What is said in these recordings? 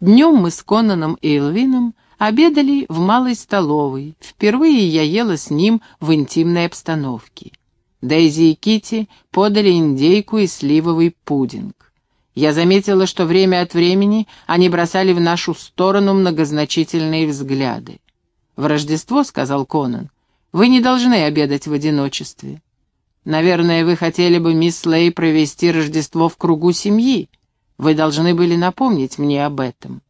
Днем мы с Конаном и Элвином обедали в малой столовой. Впервые я ела с ним в интимной обстановке. Дейзи и Кити подали индейку и сливовый пудинг. Я заметила, что время от времени они бросали в нашу сторону многозначительные взгляды. «В Рождество», — сказал Конан, — «вы не должны обедать в одиночестве. Наверное, вы хотели бы, мисс Лей, провести Рождество в кругу семьи. Вы должны были напомнить мне об этом».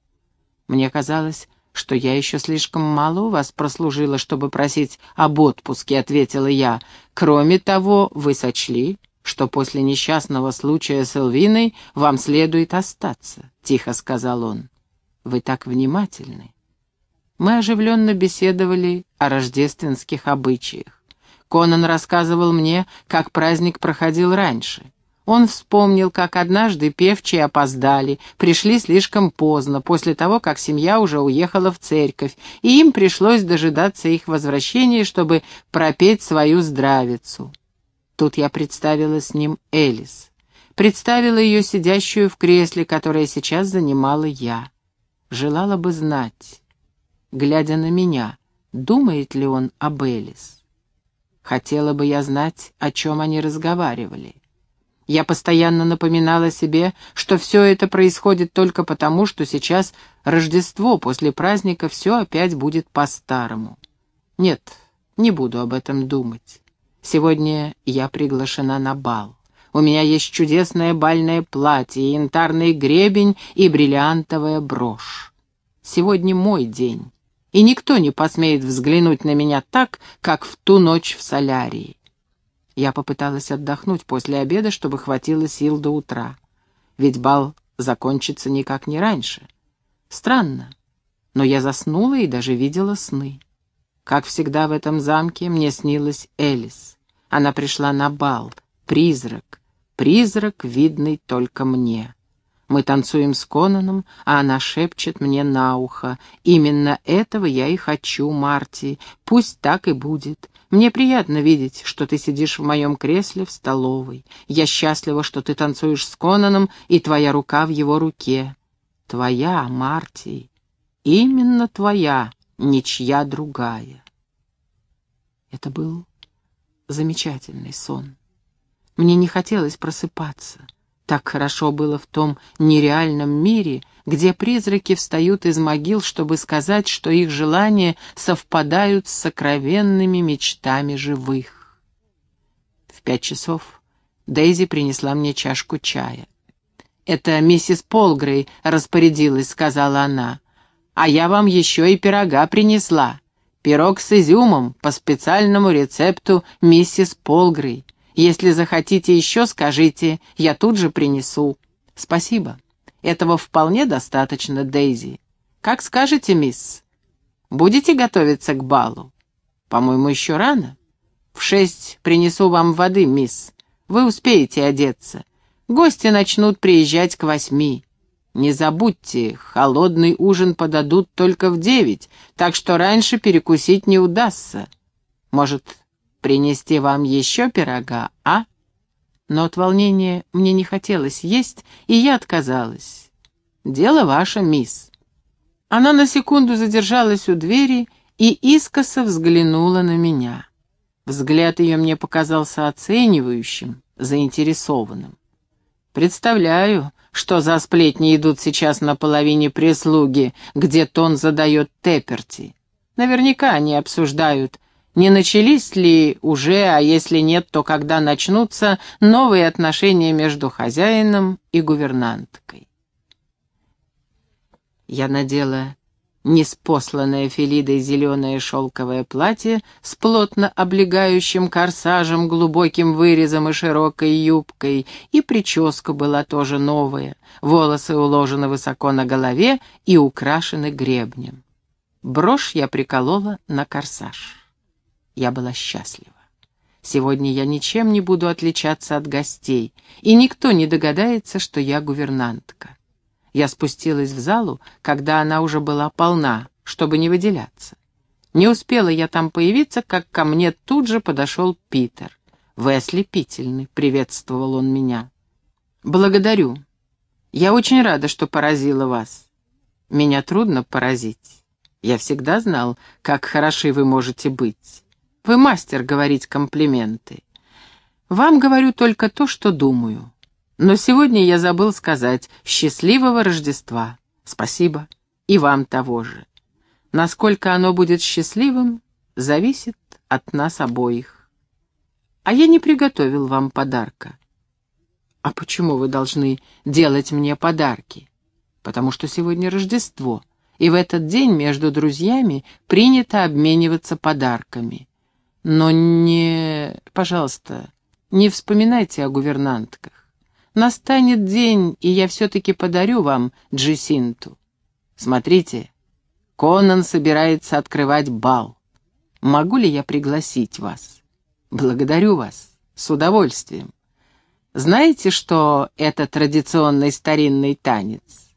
Мне казалось, что я еще слишком мало у вас прослужила, чтобы просить об отпуске», — ответила я. «Кроме того, вы сочли, что после несчастного случая с Элвиной вам следует остаться», — тихо сказал он. «Вы так внимательны». Мы оживленно беседовали о рождественских обычаях. Конан рассказывал мне, как праздник проходил раньше — он вспомнил, как однажды певчие опоздали, пришли слишком поздно, после того, как семья уже уехала в церковь, и им пришлось дожидаться их возвращения, чтобы пропеть свою здравицу. Тут я представила с ним Элис. Представила ее сидящую в кресле, которое сейчас занимала я. Желала бы знать, глядя на меня, думает ли он об Элис. Хотела бы я знать, о чем они разговаривали. Я постоянно напоминала себе, что все это происходит только потому, что сейчас Рождество, после праздника все опять будет по-старому. Нет, не буду об этом думать. Сегодня я приглашена на бал. У меня есть чудесное бальное платье, янтарный гребень и бриллиантовая брошь. Сегодня мой день, и никто не посмеет взглянуть на меня так, как в ту ночь в солярии. Я попыталась отдохнуть после обеда, чтобы хватило сил до утра. Ведь бал закончится никак не раньше. Странно, но я заснула и даже видела сны. Как всегда в этом замке мне снилась Элис. Она пришла на бал, призрак, призрак, видный только мне. Мы танцуем с Конаном, а она шепчет мне на ухо. Именно этого я и хочу, Марти. Пусть так и будет. Мне приятно видеть, что ты сидишь в моем кресле в столовой. Я счастлива, что ты танцуешь с Конаном, и твоя рука в его руке. Твоя, Марти. Именно твоя, ничья другая. Это был замечательный сон. Мне не хотелось просыпаться. Так хорошо было в том нереальном мире, где призраки встают из могил, чтобы сказать, что их желания совпадают с сокровенными мечтами живых. В пять часов Дейзи принесла мне чашку чая. «Это миссис Полгрей распорядилась», — сказала она. «А я вам еще и пирога принесла. Пирог с изюмом по специальному рецепту миссис Полгрей. Если захотите еще, скажите, я тут же принесу. Спасибо. Этого вполне достаточно, Дейзи. Как скажете, мисс? Будете готовиться к балу? По-моему, еще рано. В шесть принесу вам воды, мисс. Вы успеете одеться. Гости начнут приезжать к восьми. Не забудьте, холодный ужин подадут только в девять, так что раньше перекусить не удастся. Может, принести вам еще пирога, а?» Но от волнения мне не хотелось есть, и я отказалась. «Дело ваше, мисс». Она на секунду задержалась у двери и искоса взглянула на меня. Взгляд ее мне показался оценивающим, заинтересованным. Представляю, что за сплетни идут сейчас на половине прислуги, где тон задает Тепперти. Наверняка они обсуждают, не начались ли уже, а если нет, то когда начнутся новые отношения между хозяином и гувернанткой? Я надела неспосланное Фелидой зеленое шелковое платье с плотно облегающим корсажем, глубоким вырезом и широкой юбкой, и прическа была тоже новая, волосы уложены высоко на голове и украшены гребнем. Брошь я приколола на корсаж. Я была счастлива. Сегодня я ничем не буду отличаться от гостей, и никто не догадается, что я гувернантка. Я спустилась в залу, когда она уже была полна, чтобы не выделяться. Не успела я там появиться, как ко мне тут же подошел Питер. «Вы ослепительны», — приветствовал он меня. «Благодарю. Я очень рада, что поразила вас. Меня трудно поразить. Я всегда знал, как хороши вы можете быть. Вы мастер говорить комплименты. Вам говорю только то, что думаю. Но сегодня я забыл сказать «счастливого Рождества». Спасибо. И вам того же. Насколько оно будет счастливым, зависит от нас обоих. А я не приготовил вам подарка. А почему вы должны делать мне подарки? Потому что сегодня Рождество, и в этот день между друзьями принято обмениваться подарками. Но не... Пожалуйста, не вспоминайте о гувернантках. Настанет день, и я все-таки подарю вам Джисинту. Смотрите, Конан собирается открывать бал. Могу ли я пригласить вас? Благодарю вас. С удовольствием. Знаете, что это традиционный старинный танец?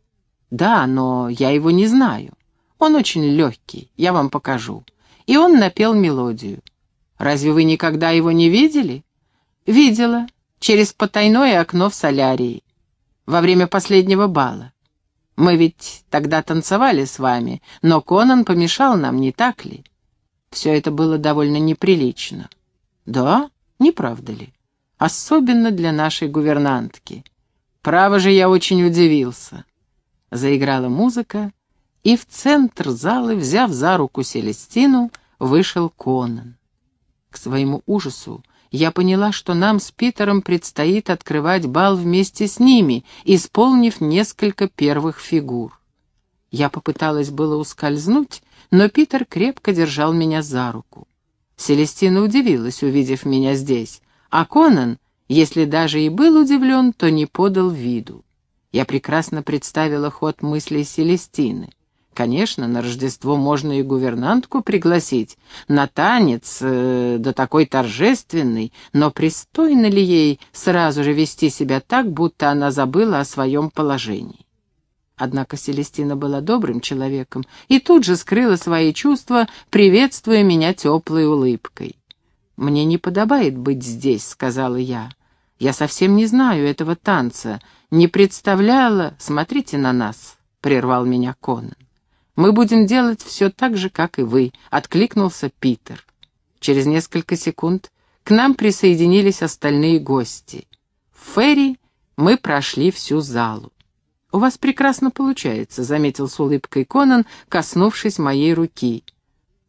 Да, но я его не знаю. Он очень легкий, я вам покажу. И он напел мелодию. Разве вы никогда его не видели? Видела, через потайное окно в солярии, во время последнего бала. Мы ведь тогда танцевали с вами, но Конан помешал нам, не так ли? Все это было довольно неприлично. Да, не правда ли? Особенно для нашей гувернантки. Право же, я очень удивился. Заиграла музыка, и в центр зала, взяв за руку Селестину, вышел Конан. К своему ужасу я поняла, что нам с Питером предстоит открывать бал вместе с ними, исполнив несколько первых фигур. Я попыталась было ускользнуть, но Питер крепко держал меня за руку. Селестина удивилась, увидев меня здесь, а Конан, если даже и был удивлен, то не подал виду. Я прекрасно представила ход мыслей Селестины. Конечно, на Рождество можно и гувернантку пригласить, на танец, э, да такой торжественный, но пристойно ли ей сразу же вести себя так, будто она забыла о своем положении? Однако Селестина была добрым человеком и тут же скрыла свои чувства, приветствуя меня теплой улыбкой. «Мне не подобает быть здесь», — сказала я. «Я совсем не знаю этого танца, не представляла...» «Смотрите на нас», — прервал меня Конан. «Мы будем делать все так же, как и вы», — откликнулся Питер. Через несколько секунд к нам присоединились остальные гости. В ферри мы прошли всю залу. «У вас прекрасно получается», — заметил с улыбкой Конан, коснувшись моей руки.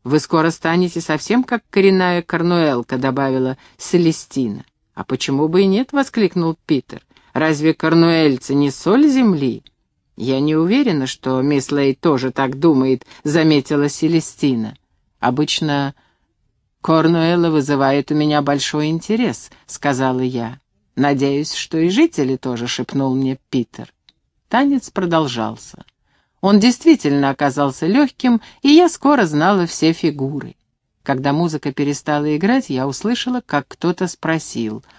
«Вы скоро станете совсем как коренная корнуэлка», — добавила Селестина. «А почему бы и нет?» — воскликнул Питер. «Разве корнуэльцы не соль земли?» «Я не уверена, что мисс Лей тоже так думает», — заметила Селестина. «Обычно Корнуэлла вызывает у меня большой интерес», — сказала я. «Надеюсь, что и жители тоже», — шепнул мне Питер. Танец продолжался. Он действительно оказался легким, и я скоро знала все фигуры. Когда музыка перестала играть, я услышала, как кто-то спросил —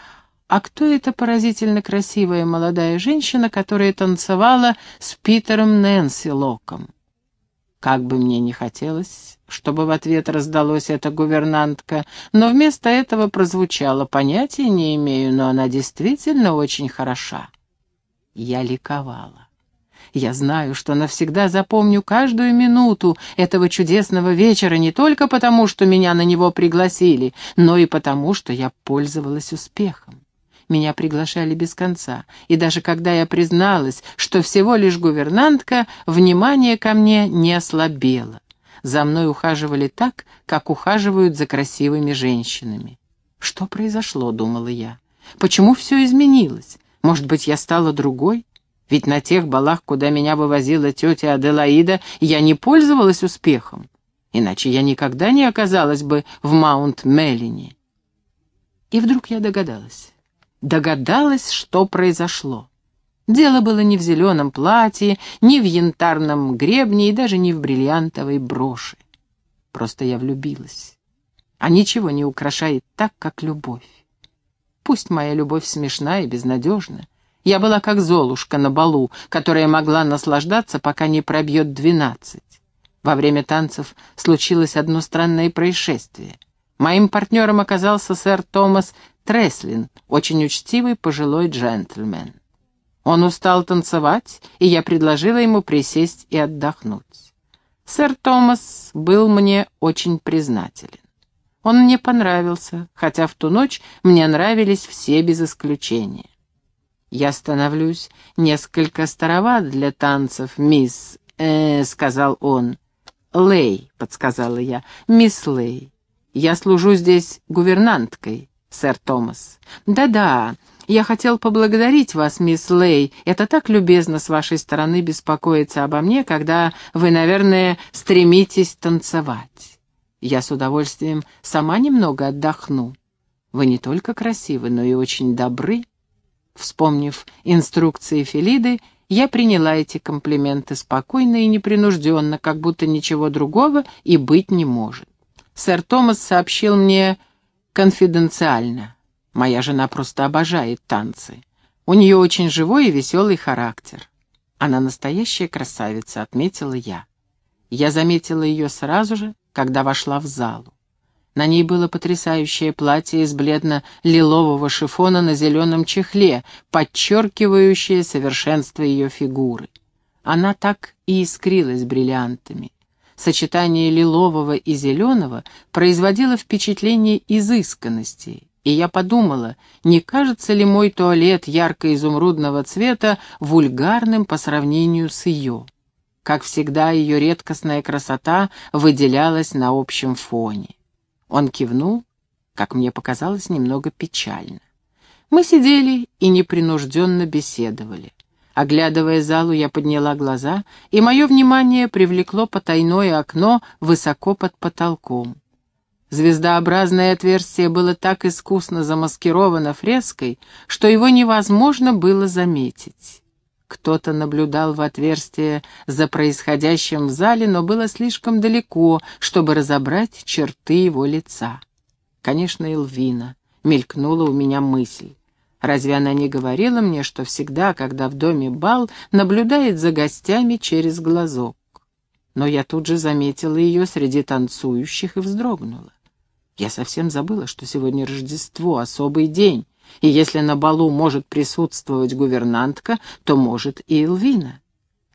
а кто эта поразительно красивая молодая женщина, которая танцевала с Питером Нэнси Локом? Как бы мне не хотелось, чтобы в ответ раздалось эта гувернантка, но вместо этого прозвучало «понятия не имею, но она действительно очень хороша». Я ликовала. Я знаю, что навсегда запомню каждую минуту этого чудесного вечера не только потому, что меня на него пригласили, но и потому, что я пользовалась успехом. Меня приглашали без конца, и даже когда я призналась, что всего лишь гувернантка, внимание ко мне не ослабело. За мной ухаживали так, как ухаживают за красивыми женщинами. «Что произошло?» — думала я. «Почему все изменилось? Может быть, я стала другой? Ведь на тех балах, куда меня вывозила тетя Аделаида, я не пользовалась успехом. Иначе я никогда не оказалась бы в Маунт-Меллине». И вдруг я догадалась догадалась, что произошло. Дело было не в зеленом платье, не в янтарном гребне и даже не в бриллиантовой броши. Просто я влюбилась. А ничего не украшает так, как любовь. Пусть моя любовь смешна и безнадежна. Я была как Золушка на балу, которая могла наслаждаться, пока не пробьет двенадцать. Во время танцев случилось одно странное происшествие. Моим партнером оказался сэр Томас Треслин, очень учтивый пожилой джентльмен. Он устал танцевать, и я предложила ему присесть и отдохнуть. Сэр Томас был мне очень признателен. Он мне понравился, хотя в ту ночь мне нравились все без исключения. «Я становлюсь несколько староват для танцев, мисс...» э, — сказал он. «Лей», — подсказала я, — «мисс Лей. Я служу здесь гувернанткой, сэр Томас». «Да-да, я хотел поблагодарить вас, мисс Лей. Это так любезно с вашей стороны беспокоиться обо мне, когда вы, наверное, стремитесь танцевать. Я с удовольствием сама немного отдохну. Вы не только красивы, но и очень добры». Вспомнив инструкции Филиды, я приняла эти комплименты спокойно и непринужденно, как будто ничего другого и быть не может. Сэр Томас сообщил мне конфиденциально. Моя жена просто обожает танцы. У нее очень живой и веселый характер. Она настоящая красавица, отметила я. Я заметила ее сразу же, когда вошла в залу. На ней было потрясающее платье из бледно-лилового шифона на зеленом чехле, подчеркивающее совершенство ее фигуры. Она так и искрилась бриллиантами. Сочетание лилового и зеленого производило впечатление изысканности, и я подумала, не кажется ли мой туалет ярко-изумрудного цвета вульгарным по сравнению с ее. Как всегда, ее редкостная красота выделялась на общем фоне. Он кивнул, как мне показалось, немного печально. Мы сидели и непринужденно беседовали. Оглядывая залу, я подняла глаза, и мое внимание привлекло потайное окно высоко под потолком. Звездообразное отверстие было так искусно замаскировано фреской, что его невозможно было заметить. Кто-то наблюдал в отверстие за происходящим в зале, но было слишком далеко, чтобы разобрать черты его лица. Конечно, Элвина. Мелькнула у меня мысль. Разве она не говорила мне, что всегда, когда в доме бал, наблюдает за гостями через глазок? Но я тут же заметила ее среди танцующих и вздрогнула. Я совсем забыла, что сегодня Рождество, особый день. И если на балу может присутствовать гувернантка, то может и Элвина.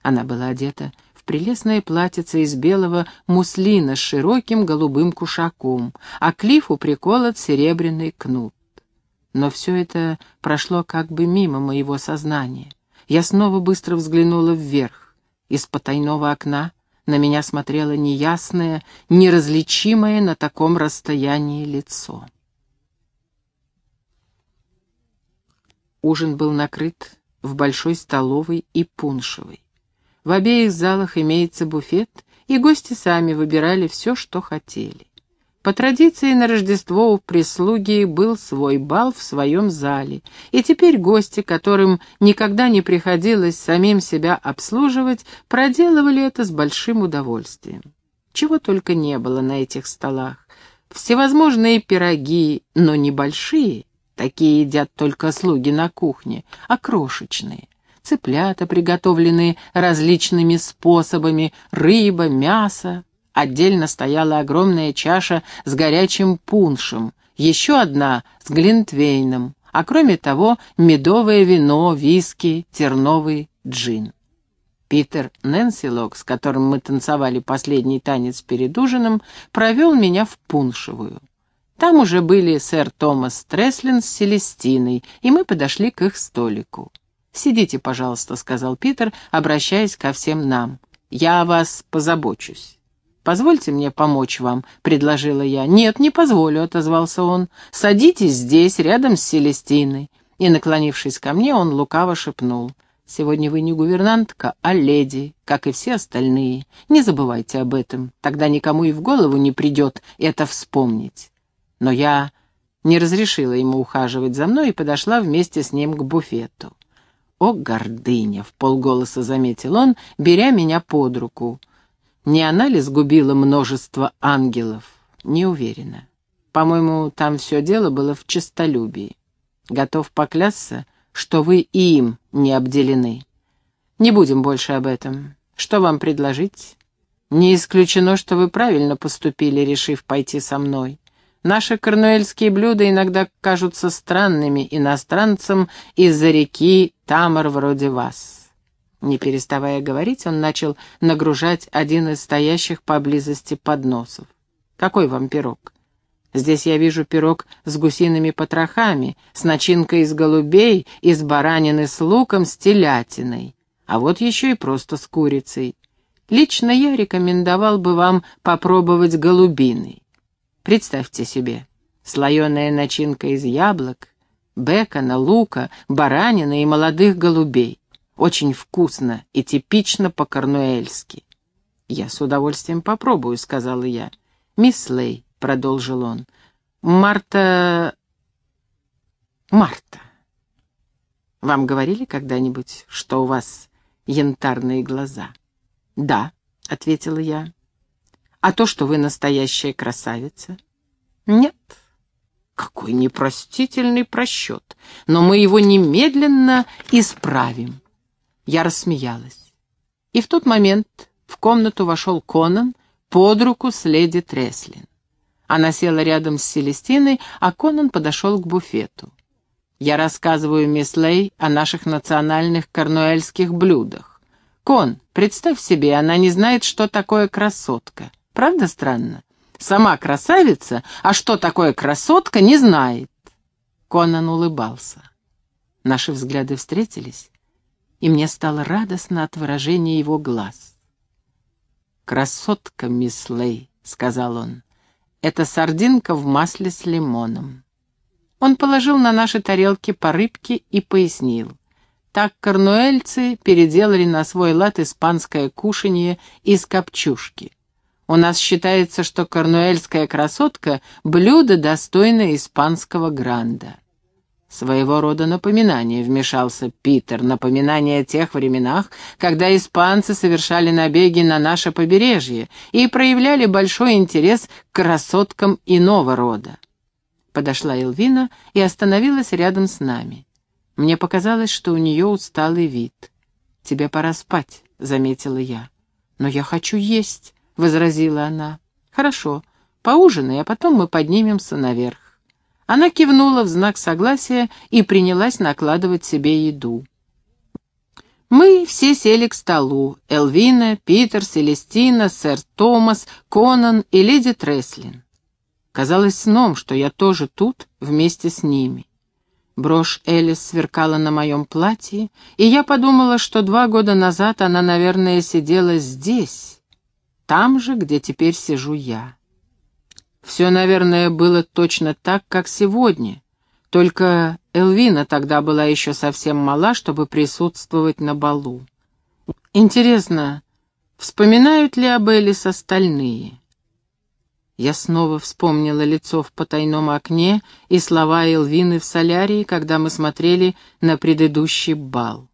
Она была одета в прелестное платьице из белого муслина с широким голубым кушаком, а клифу приколот серебряный кнут. Но все это прошло как бы мимо моего сознания. Я снова быстро взглянула вверх. Из потайного окна на меня смотрело неясное, неразличимое на таком расстоянии лицо. Ужин был накрыт в большой столовой и пуншевой. В обеих залах имеется буфет, и гости сами выбирали все, что хотели. По традиции на Рождество у прислуги был свой бал в своем зале, и теперь гости, которым никогда не приходилось самим себя обслуживать, проделывали это с большим удовольствием. Чего только не было на этих столах. Всевозможные пироги, но небольшие, Такие едят только слуги на кухне, а крошечные. Цыплята, приготовленные различными способами, рыба, мясо. Отдельно стояла огромная чаша с горячим пуншем, еще одна с глинтвейном, а кроме того медовое вино, виски, терновый джин. Питер Нэнсилок, с которым мы танцевали последний танец перед ужином, провел меня в пуншевую. Там уже были сэр Томас Треслин с Селестиной, и мы подошли к их столику. «Сидите, пожалуйста», — сказал Питер, обращаясь ко всем нам. «Я о вас позабочусь». «Позвольте мне помочь вам», — предложила я. «Нет, не позволю», — отозвался он. «Садитесь здесь, рядом с Селестиной». И, наклонившись ко мне, он лукаво шепнул. «Сегодня вы не гувернантка, а леди, как и все остальные. Не забывайте об этом, тогда никому и в голову не придет это вспомнить» но я не разрешила ему ухаживать за мной и подошла вместе с ним к буфету. «О, гордыня!» — в полголоса заметил он, беря меня под руку. «Не она ли сгубила множество ангелов?» «Не уверена. По-моему, там все дело было в честолюбии. Готов поклясться, что вы и им не обделены. Не будем больше об этом. Что вам предложить?» «Не исключено, что вы правильно поступили, решив пойти со мной. Наши корнуэльские блюда иногда кажутся странными иностранцам из-за реки Тамар вроде вас». Не переставая говорить, он начал нагружать один из стоящих поблизости подносов. «Какой вам пирог?» Здесь я вижу пирог с гусиными потрохами, с начинкой из голубей, из баранины с луком, с телятиной. А вот еще и просто с курицей. Лично я рекомендовал бы вам попробовать голубиный. Представьте себе, слоеная начинка из яблок, бекона, лука, баранины и молодых голубей. Очень вкусно и типично по-корнуэльски. «Я с удовольствием попробую», — сказала я. «Мисс Лей», — продолжил он, — «Марта... Марта, вам говорили когда-нибудь, что у вас янтарные глаза?» «Да», — ответила я. «А то, что вы настоящая красавица?» «Нет». Какой непростительный просчет, но мы его немедленно исправим. Я рассмеялась. И в тот момент в комнату вошел Конан под руку с леди Треслин. Она села рядом с Селестиной, а Конан подошел к буфету. Я рассказываю мисс Лей о наших национальных корнуэльских блюдах. Кон, представь себе, она не знает, что такое красотка. Правда странно? Сама красавица, а что такое красотка, не знает. Конан улыбался. Наши взгляды встретились, и мне стало радостно от выражения его глаз. «Красотка, мисс Лей», — сказал он, — «это сардинка в масле с лимоном». Он положил на наши тарелки по рыбке и пояснил. Так корнуэльцы переделали на свой лад испанское кушанье из копчушки. У нас считается, что корнуэльская красотка — блюдо, достойное испанского гранда. Своего рода напоминание вмешался Питер, напоминание о тех временах, когда испанцы совершали набеги на наше побережье и проявляли большой интерес к красоткам иного рода. Подошла Элвина и остановилась рядом с нами. Мне показалось, что у нее усталый вид. «Тебе пора спать», — заметила я. «Но я хочу есть», — возразила она. «Хорошо, поужинай, а потом мы поднимемся наверх». Она кивнула в знак согласия и принялась накладывать себе еду. Мы все сели к столу. Элвина, Питер, Селестина, сэр Томас, Конан и леди Треслин. Казалось сном, что я тоже тут вместе с ними. Брошь Элис сверкала на моем платье, и я подумала, что два года назад она, наверное, сидела здесь, там же, где теперь сижу я. Все, наверное, было точно так, как сегодня, только Элвина тогда была еще совсем мала, чтобы присутствовать на балу. Интересно, вспоминают ли об Элис остальные? Я снова вспомнила лицо в потайном окне и слова Элвины в солярии, когда мы смотрели на предыдущий бал.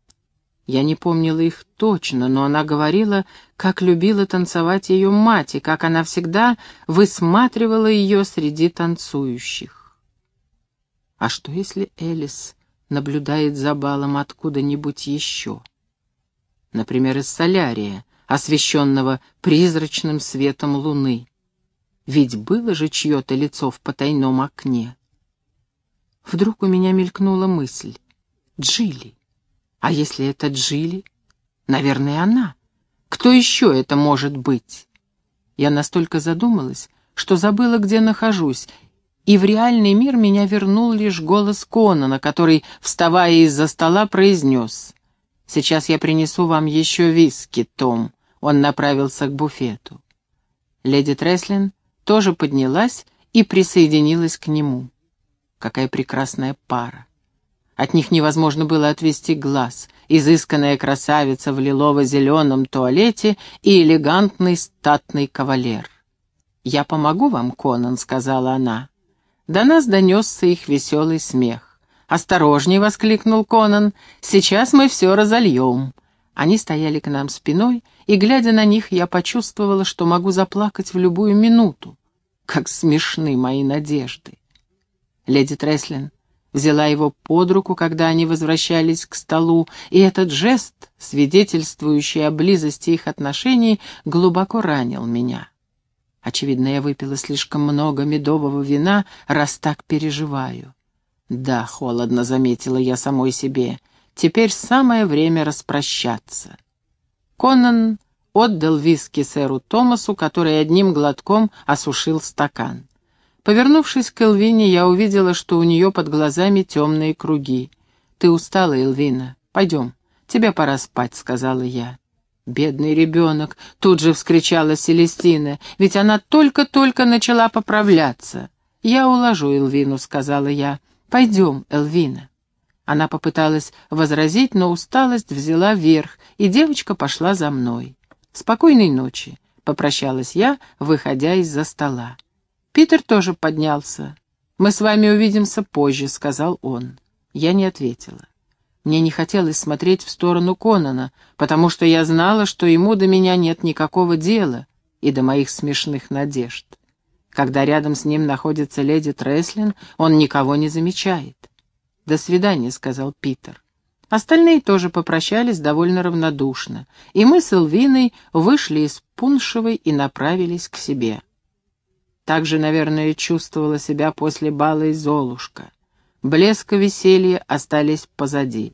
Я не помнила их точно, но она говорила, как любила танцевать ее мать, и как она всегда высматривала ее среди танцующих. А что, если Элис наблюдает за балом откуда-нибудь еще? Например, из солярия, освещенного призрачным светом луны. Ведь было же чье-то лицо в потайном окне. Вдруг у меня мелькнула мысль. Джилли. А если это Джилли? Наверное, она. Кто еще это может быть? Я настолько задумалась, что забыла, где нахожусь, и в реальный мир меня вернул лишь голос Конана, который, вставая из-за стола, произнес. «Сейчас я принесу вам еще виски, Том». Он направился к буфету. Леди Треслин тоже поднялась и присоединилась к нему. Какая прекрасная пара. От них невозможно было отвести глаз. Изысканная красавица в лилово-зеленом туалете и элегантный статный кавалер. «Я помогу вам, Конан», — сказала она. До нас донесся их веселый смех. «Осторожней!» — воскликнул Конан. «Сейчас мы все разольем». Они стояли к нам спиной, и, глядя на них, я почувствовала, что могу заплакать в любую минуту. Как смешны мои надежды. Леди Треслин взяла его под руку, когда они возвращались к столу, и этот жест, свидетельствующий о близости их отношений, глубоко ранил меня. Очевидно, я выпила слишком много медового вина, раз так переживаю. Да, холодно заметила я самой себе. теперь самое время распрощаться. Конан отдал виски сэру Томасу, который одним глотком осушил стакан. Повернувшись к Элвине, я увидела, что у нее под глазами темные круги. «Ты устала, Элвина? Пойдем, тебе пора спать», — сказала я. «Бедный ребенок!» — тут же вскричала Селестина, ведь она только-только начала поправляться. «Я уложу Элвину», — сказала я. «Пойдем, Элвина». Она попыталась возразить, но усталость взяла верх, и девочка пошла за мной. «Спокойной ночи», — попрощалась я, выходя из-за стола. Питер тоже поднялся. «Мы с вами увидимся позже», — сказал он. Я не ответила. Мне не хотелось смотреть в сторону Конана, потому что я знала, что ему до меня нет никакого дела и до моих смешных надежд. Когда рядом с ним находится леди Треслин, он никого не замечает. «До свидания», — сказал Питер. Остальные тоже попрощались довольно равнодушно, и мы с Элвиной вышли из Пуншевой и направились к себе. Так же, наверное, чувствовала себя после бала и Золушка. Блеск и веселье остались позади.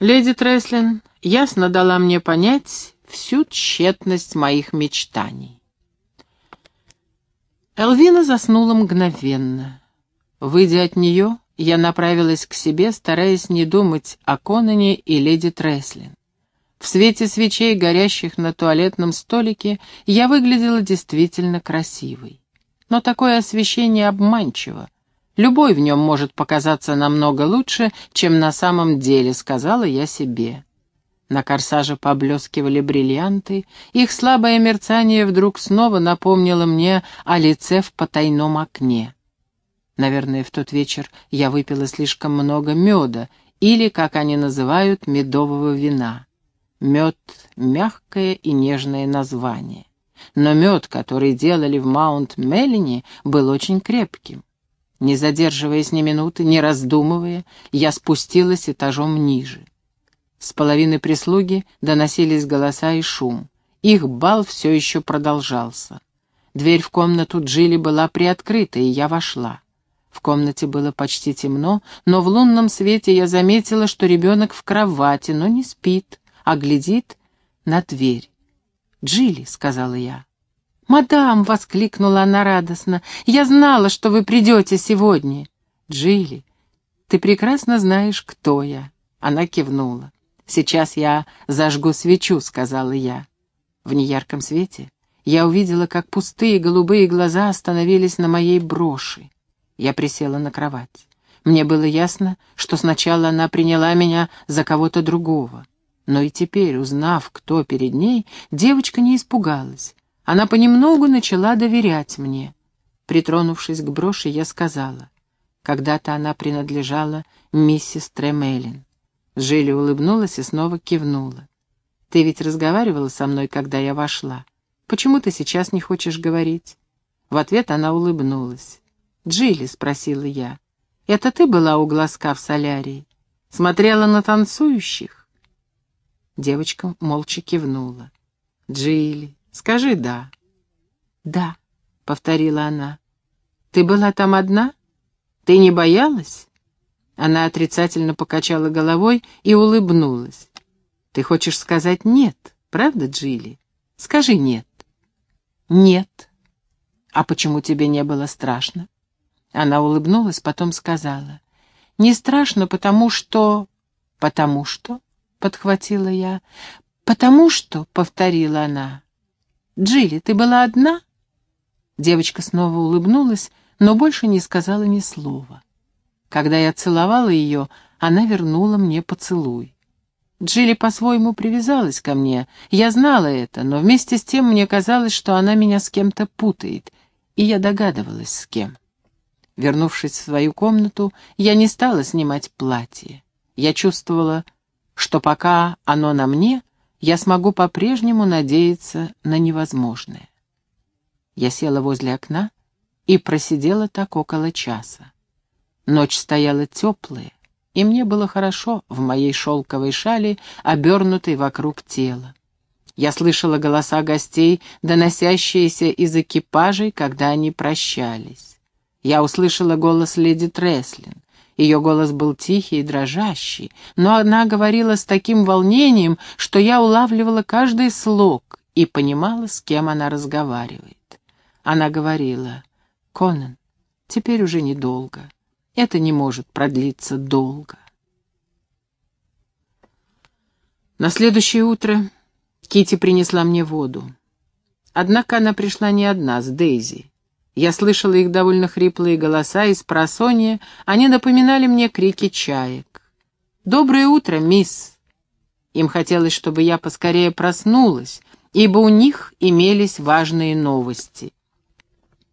Леди Треслин ясно дала мне понять всю тщетность моих мечтаний. Элвина заснула мгновенно. Выйдя от нее, я направилась к себе, стараясь не думать о Конане и леди Треслин. В свете свечей, горящих на туалетном столике, я выглядела действительно красивой. Но такое освещение обманчиво. Любой в нем может показаться намного лучше, чем на самом деле, сказала я себе. На корсаже поблескивали бриллианты, их слабое мерцание вдруг снова напомнило мне о лице в потайном окне. Наверное, в тот вечер я выпила слишком много меда, или, как они называют, медового вина. Мед — мягкое и нежное название. Но мед, который делали в Маунт-Меллине, был очень крепким. Не задерживаясь ни минуты, не раздумывая, я спустилась этажом ниже. С половины прислуги доносились голоса и шум. Их бал все еще продолжался. Дверь в комнату Джилли была приоткрыта, и я вошла. В комнате было почти темно, но в лунном свете я заметила, что ребенок в кровати, но не спит, а глядит на дверь. «Джилли», — сказала я. «Мадам!» — воскликнула она радостно. «Я знала, что вы придете сегодня!» «Джилли, ты прекрасно знаешь, кто я!» Она кивнула. «Сейчас я зажгу свечу», — сказала я. В неярком свете я увидела, как пустые голубые глаза остановились на моей броши. Я присела на кровать. Мне было ясно, что сначала она приняла меня за кого-то другого. Но и теперь, узнав, кто перед ней, девочка не испугалась. Она понемногу начала доверять мне. Притронувшись к броши, я сказала. Когда-то она принадлежала миссис Тремелин. Жилли улыбнулась и снова кивнула. «Ты ведь разговаривала со мной, когда я вошла. Почему ты сейчас не хочешь говорить?» В ответ она улыбнулась. «Джилли», — спросила я, — «это ты была у глазка в солярии? Смотрела на танцующих?» Девочка молча кивнула. «Джилли, Скажи «да». «Да», — повторила она. «Ты была там одна? Ты не боялась?» Она отрицательно покачала головой и улыбнулась. «Ты хочешь сказать «нет», правда, Джилли? Скажи «нет». «Нет». «А почему тебе не было страшно?» Она улыбнулась, потом сказала. «Не страшно, потому что...» «Потому что?» — подхватила я. «Потому что...» — повторила она. «Джилли, ты была одна?» Девочка снова улыбнулась, но больше не сказала ни слова. Когда я целовала ее, она вернула мне поцелуй. Джилли по-своему привязалась ко мне, я знала это, но вместе с тем мне казалось, что она меня с кем-то путает, и я догадывалась, с кем. Вернувшись в свою комнату, я не стала снимать платье. Я чувствовала, что пока оно на мне, я смогу по-прежнему надеяться на невозможное. Я села возле окна и просидела так около часа. Ночь стояла теплая, и мне было хорошо в моей шелковой шали, обернутой вокруг тела. Я слышала голоса гостей, доносящиеся из экипажей, когда они прощались. Я услышала голос леди Треслин, Ее голос был тихий и дрожащий, но она говорила с таким волнением, что я улавливала каждый слог и понимала, с кем она разговаривает. Она говорила, «Конан, теперь уже недолго. Это не может продлиться долго». На следующее утро Кити принесла мне воду. Однако она пришла не одна, с Дейзи. Я слышала их довольно хриплые голоса, и с просонья они напоминали мне крики чаек. «Доброе утро, мисс!» Им хотелось, чтобы я поскорее проснулась, ибо у них имелись важные новости.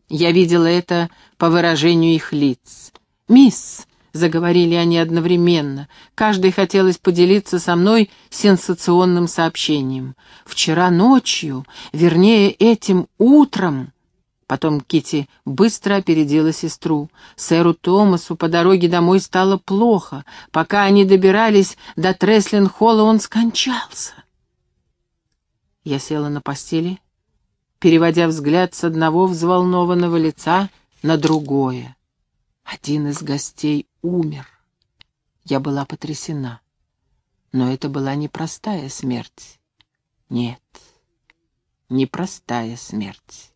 Я видела это по выражению их лиц. «Мисс!» — заговорили они одновременно. Каждый хотелось поделиться со мной сенсационным сообщением. «Вчера ночью, вернее, этим утром...» Потом Кити быстро опередила сестру. Сэру Томасу по дороге домой стало плохо. Пока они добирались до Треслин-холла, он скончался. Я села на постели, переводя взгляд с одного взволнованного лица на другое. Один из гостей умер. Я была потрясена. Но это была непростая смерть. Нет, непростая смерть.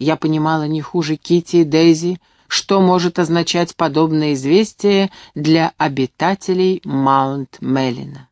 Я понимала не хуже Кити и Дейзи, что может означать подобное известие для обитателей Маунт-Меллина.